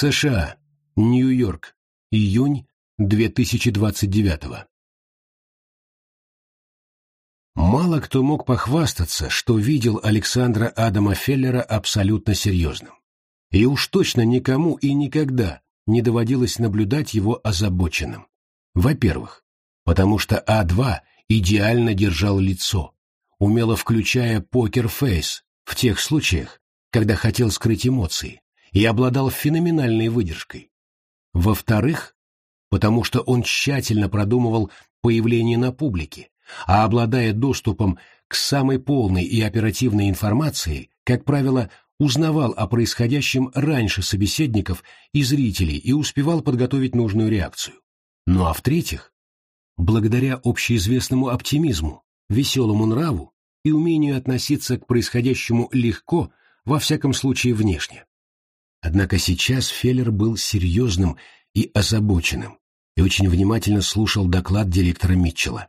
США. Нью-Йорк. Июнь 2029 Мало кто мог похвастаться, что видел Александра Адама Феллера абсолютно серьезным. И уж точно никому и никогда не доводилось наблюдать его озабоченным. Во-первых, потому что А2 идеально держал лицо, умело включая покер-фейс в тех случаях, когда хотел скрыть эмоции, и обладал феноменальной выдержкой. Во-вторых, потому что он тщательно продумывал появление на публике, а обладая доступом к самой полной и оперативной информации, как правило, узнавал о происходящем раньше собеседников и зрителей и успевал подготовить нужную реакцию. Ну а в-третьих, благодаря общеизвестному оптимизму, веселому нраву и умению относиться к происходящему легко, во всяком случае внешне. Однако сейчас Феллер был серьезным и озабоченным и очень внимательно слушал доклад директора Митчелла.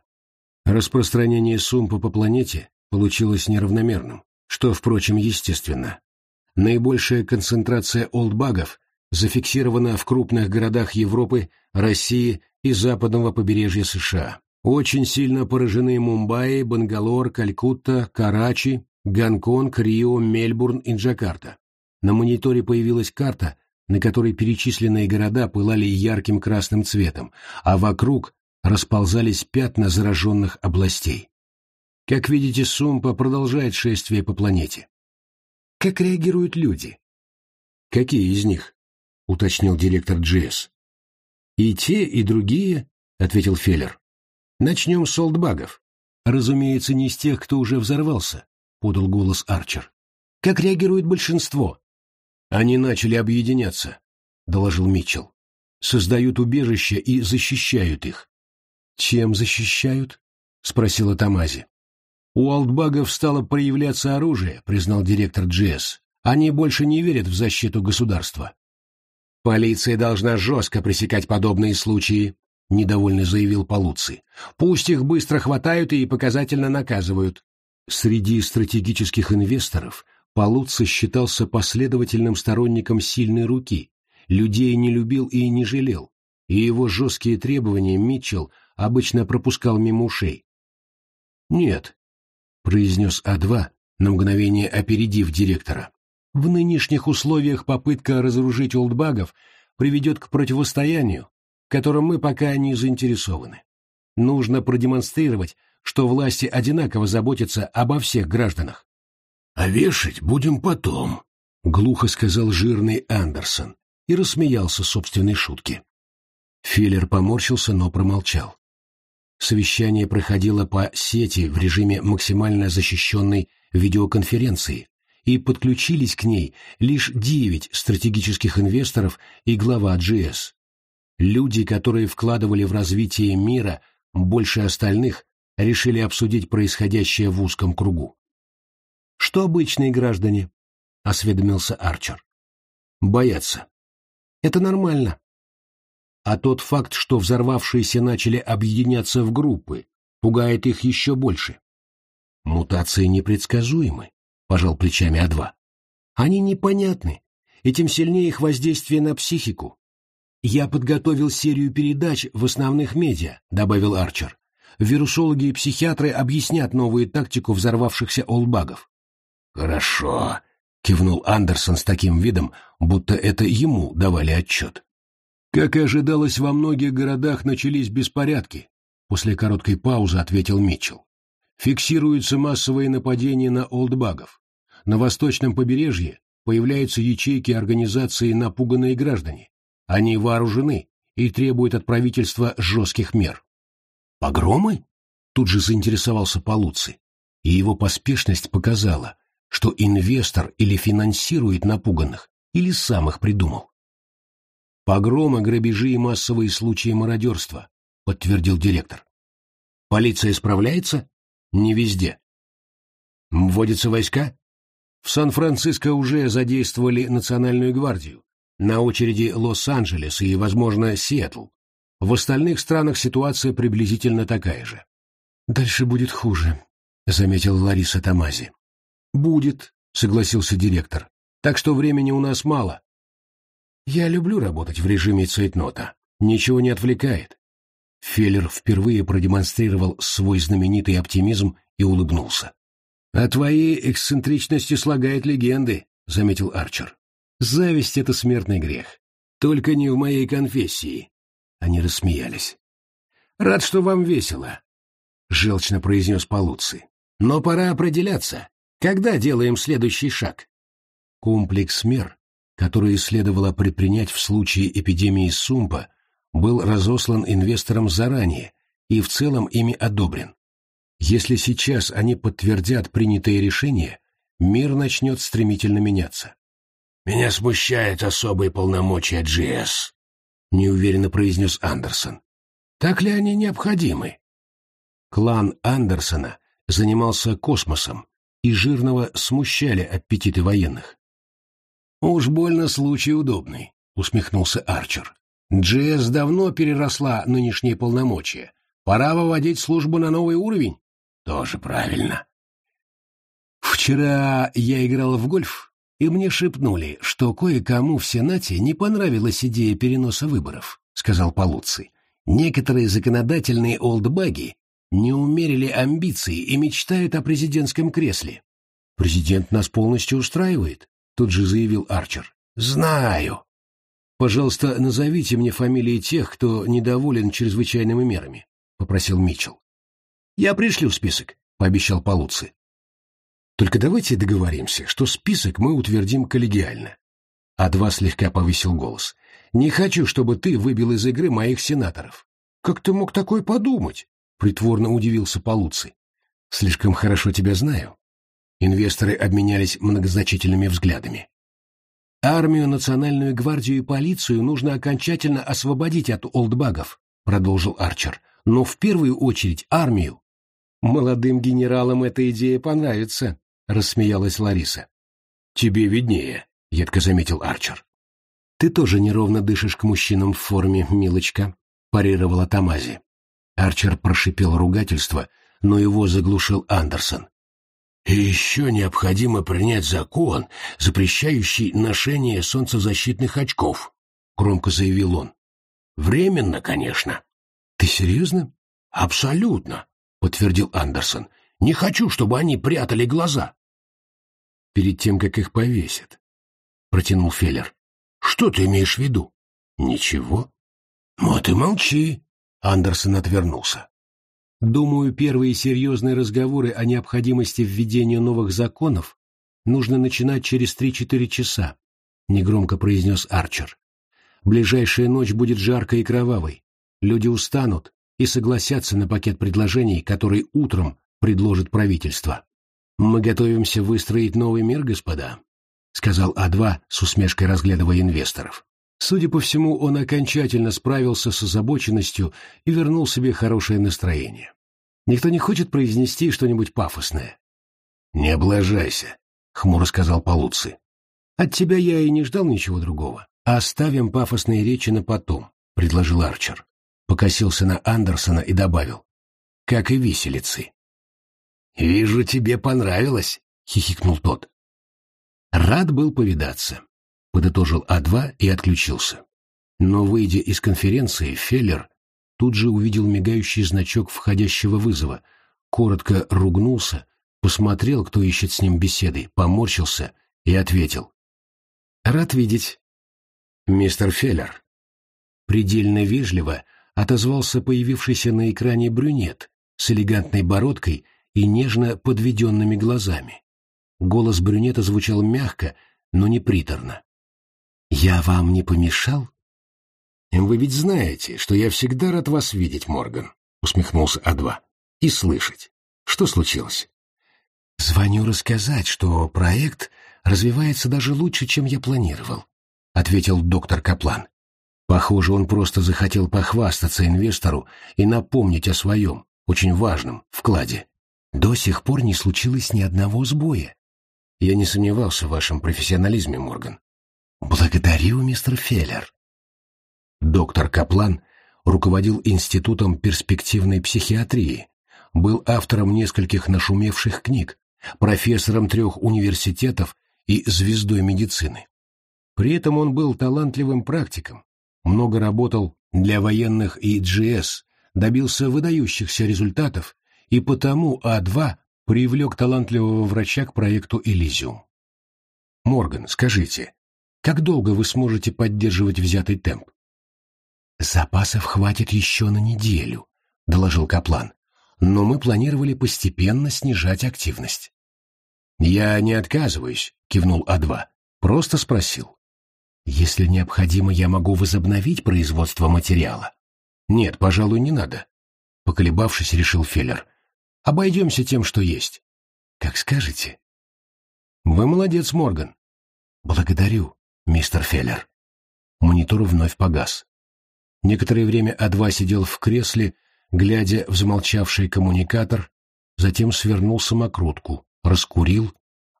Распространение сумпа по планете получилось неравномерным, что, впрочем, естественно. Наибольшая концентрация олдбагов зафиксирована в крупных городах Европы, России и западного побережья США. Очень сильно поражены Мумбаи, Бангалор, Калькутта, Карачи, Гонконг, Рио, Мельбурн и Джакарта. На мониторе появилась карта, на которой перечисленные города пылали ярким красным цветом, а вокруг расползались пятна зараженных областей. Как видите, Сумпа продолжает шествие по планете. Как реагируют люди? Какие из них? — уточнил директор GS. И те, и другие, — ответил Феллер. Начнем с олдбагов. Разумеется, не с тех, кто уже взорвался, — подал голос Арчер. Как реагирует большинство? Они начали объединяться, — доложил Митчелл. Создают убежища и защищают их. «Чем защищают?» — спросила Тамази. «У алтбагов стало проявляться оружие», — признал директор GS. «Они больше не верят в защиту государства». «Полиция должна жестко пресекать подобные случаи», — недовольно заявил Полуци. «Пусть их быстро хватают и показательно наказывают». Среди стратегических инвесторов Полуци считался последовательным сторонником сильной руки, людей не любил и не жалел, и его жесткие требования Митчелл обычно пропускал мимо ушей. «Нет», — произнес А2, на мгновение опередив директора. «В нынешних условиях попытка разоружить олдбагов приведет к противостоянию, в котором мы пока не заинтересованы. Нужно продемонстрировать, что власти одинаково заботятся обо всех гражданах». «А вешать будем потом», — глухо сказал жирный Андерсон и рассмеялся собственной шутке. Филлер поморщился, но промолчал. Совещание проходило по сети в режиме максимально защищенной видеоконференции, и подключились к ней лишь девять стратегических инвесторов и глава GS. Люди, которые вкладывали в развитие мира больше остальных, решили обсудить происходящее в узком кругу. «Что обычные граждане?» — осведомился Арчер. «Боятся. Это нормально. А тот факт, что взорвавшиеся начали объединяться в группы, пугает их еще больше. Мутации непредсказуемы, пожал плечами А2. Они непонятны, и тем сильнее их воздействие на психику. Я подготовил серию передач в основных медиа, добавил Арчер. Вирусологи и психиатры объяснят новую тактику взорвавшихся олбагов. Хорошо, кивнул Андерсон с таким видом, будто это ему давали отчет. Как и ожидалось, во многих городах начались беспорядки. После короткой паузы ответил Митчелл. Фиксируются массовые нападения на олдбагов. На восточном побережье появляются ячейки организации «Напуганные граждане». Они вооружены и требуют от правительства жестких мер. «Погромы?» — тут же заинтересовался Полуци, и его поспешность показала, что инвестор или финансирует напуганных, или сам их придумал. Погромы, грабежи и массовые случаи мародерства, подтвердил директор. Полиция справляется? Не везде. Вводятся войска? В Сан-Франциско уже задействовали Национальную гвардию. На очереди Лос-Анджелес и, возможно, Сиэтл. В остальных странах ситуация приблизительно такая же. «Дальше будет хуже», — заметила Лариса Тамази. «Будет», — согласился директор. «Так что времени у нас мало. Я люблю работать в режиме цейтнота. Ничего не отвлекает. Феллер впервые продемонстрировал свой знаменитый оптимизм и улыбнулся. «О твоей эксцентричности слагает легенды», — заметил Арчер. «Зависть — это смертный грех. Только не в моей конфессии». Они рассмеялись. «Рад, что вам весело», — желчно произнес Полуций. «Но пора определяться. Когда делаем следующий шаг?» Комплекс мер, которые следовало предпринять в случае эпидемии Сумпа, был разослан инвесторам заранее и в целом ими одобрен. Если сейчас они подтвердят принятые решения, мир начнет стремительно меняться. «Меня смущает особые полномочия GS», — неуверенно произнес Андерсон. «Так ли они необходимы?» Клан Андерсона занимался космосом, и жирного смущали аппетиты военных. «Уж больно случай удобный», — усмехнулся Арчер. GS давно переросла нынешние полномочия. Пора выводить службу на новый уровень. Тоже правильно. Вчера я играл в гольф, и мне шепнули, что кое-кому в Сенате не понравилась идея переноса выборов, сказал Полуций. Некоторые законодательные олдбаги не умерили амбиции и мечтают о президентском кресле. Президент нас полностью устраивает, тут же заявил Арчер. Знаю, «Пожалуйста, назовите мне фамилии тех, кто недоволен чрезвычайными мерами», — попросил Митчелл. «Я пришлю список», — пообещал Полуци. «Только давайте договоримся, что список мы утвердим коллегиально». А-два слегка повысил голос. «Не хочу, чтобы ты выбил из игры моих сенаторов». «Как ты мог такое подумать?» — притворно удивился Полуци. «Слишком хорошо тебя знаю». Инвесторы обменялись многозначительными взглядами. «Армию, национальную гвардию и полицию нужно окончательно освободить от олдбагов», — продолжил Арчер. «Но в первую очередь армию». «Молодым генералам эта идея понравится», — рассмеялась Лариса. «Тебе виднее», — едко заметил Арчер. «Ты тоже неровно дышишь к мужчинам в форме, милочка», — парировала Тамази. Арчер прошипел ругательство, но его заглушил Андерсон. И еще необходимо принять закон, запрещающий ношение солнцезащитных очков, — громко заявил он. Временно, конечно. Ты серьезно? Абсолютно, — подтвердил Андерсон. Не хочу, чтобы они прятали глаза. Перед тем, как их повесят, — протянул Феллер. Что ты имеешь в виду? Ничего. Вот и молчи. Андерсон отвернулся. Думаю, первые серьезные разговоры о необходимости введения новых законов нужно начинать через три-четыре часа, — негромко произнес Арчер. Ближайшая ночь будет жаркой и кровавой. Люди устанут и согласятся на пакет предложений, который утром предложит правительство. «Мы готовимся выстроить новый мир, господа», — сказал А2 с усмешкой разглядывая инвесторов. Судя по всему, он окончательно справился с озабоченностью и вернул себе хорошее настроение. Никто не хочет произнести что-нибудь пафосное. «Не облажайся», — хмуро сказал Полуци. «От тебя я и не ждал ничего другого. Оставим пафосные речи на потом», — предложил Арчер. Покосился на Андерсона и добавил. «Как и виселицы». «Вижу, тебе понравилось», — хихикнул тот. Рад был повидаться подытожил А2 и отключился. Но, выйдя из конференции, Феллер тут же увидел мигающий значок входящего вызова, коротко ругнулся, посмотрел, кто ищет с ним беседы, поморщился и ответил. «Рад видеть». «Мистер Феллер». Предельно вежливо отозвался появившийся на экране брюнет с элегантной бородкой и нежно подведенными глазами. Голос брюнета звучал мягко, но не приторно. «Я вам не помешал?» «Вы ведь знаете, что я всегда рад вас видеть, Морган», — усмехнулся А2. «И слышать. Что случилось?» «Звоню рассказать, что проект развивается даже лучше, чем я планировал», — ответил доктор Каплан. Похоже, он просто захотел похвастаться инвестору и напомнить о своем, очень важном, вкладе. До сих пор не случилось ни одного сбоя. Я не сомневался в вашем профессионализме, Морган. Благодарю, мистер Феллер. Доктор Каплан руководил Институтом перспективной психиатрии, был автором нескольких нашумевших книг, профессором трех университетов и звездой медицины. При этом он был талантливым практиком, много работал для военных и GS, добился выдающихся результатов, и потому А2 привлек талантливого врача к проекту «Элизиум». Морган, скажите, как долго вы сможете поддерживать взятый темп? Запасов хватит еще на неделю, доложил Каплан. Но мы планировали постепенно снижать активность. Я не отказываюсь, кивнул А2. Просто спросил. Если необходимо, я могу возобновить производство материала. Нет, пожалуй, не надо. Поколебавшись, решил Феллер. Обойдемся тем, что есть. Как скажете. Вы молодец, Морган. Благодарю, мистер Феллер. Монитор вновь погас. Некоторое время А2 сидел в кресле, глядя в замолчавший коммуникатор, затем свернул самокрутку, раскурил,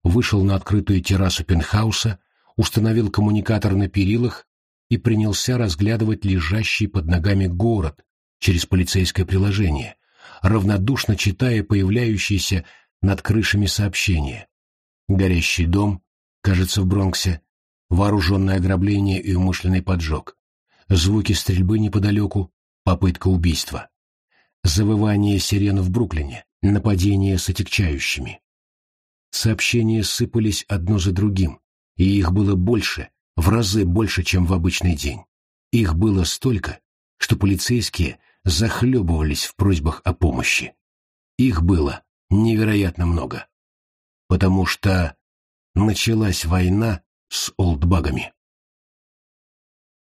вышел на открытую террасу пентхауса, установил коммуникатор на перилах и принялся разглядывать лежащий под ногами город через полицейское приложение, равнодушно читая появляющиеся над крышами сообщения. Горящий дом, кажется, в Бронксе, вооруженное ограбление и умышленный поджог, звуки стрельбы неподалеку, попытка убийства, завывание сирен в Бруклине, нападение с отягчающими. Сообщения сыпались одно за другим, и их было больше, в разы больше, чем в обычный день. Их было столько, что полицейские захлебывались в просьбах о помощи. Их было невероятно много. Потому что началась война с олдбагами.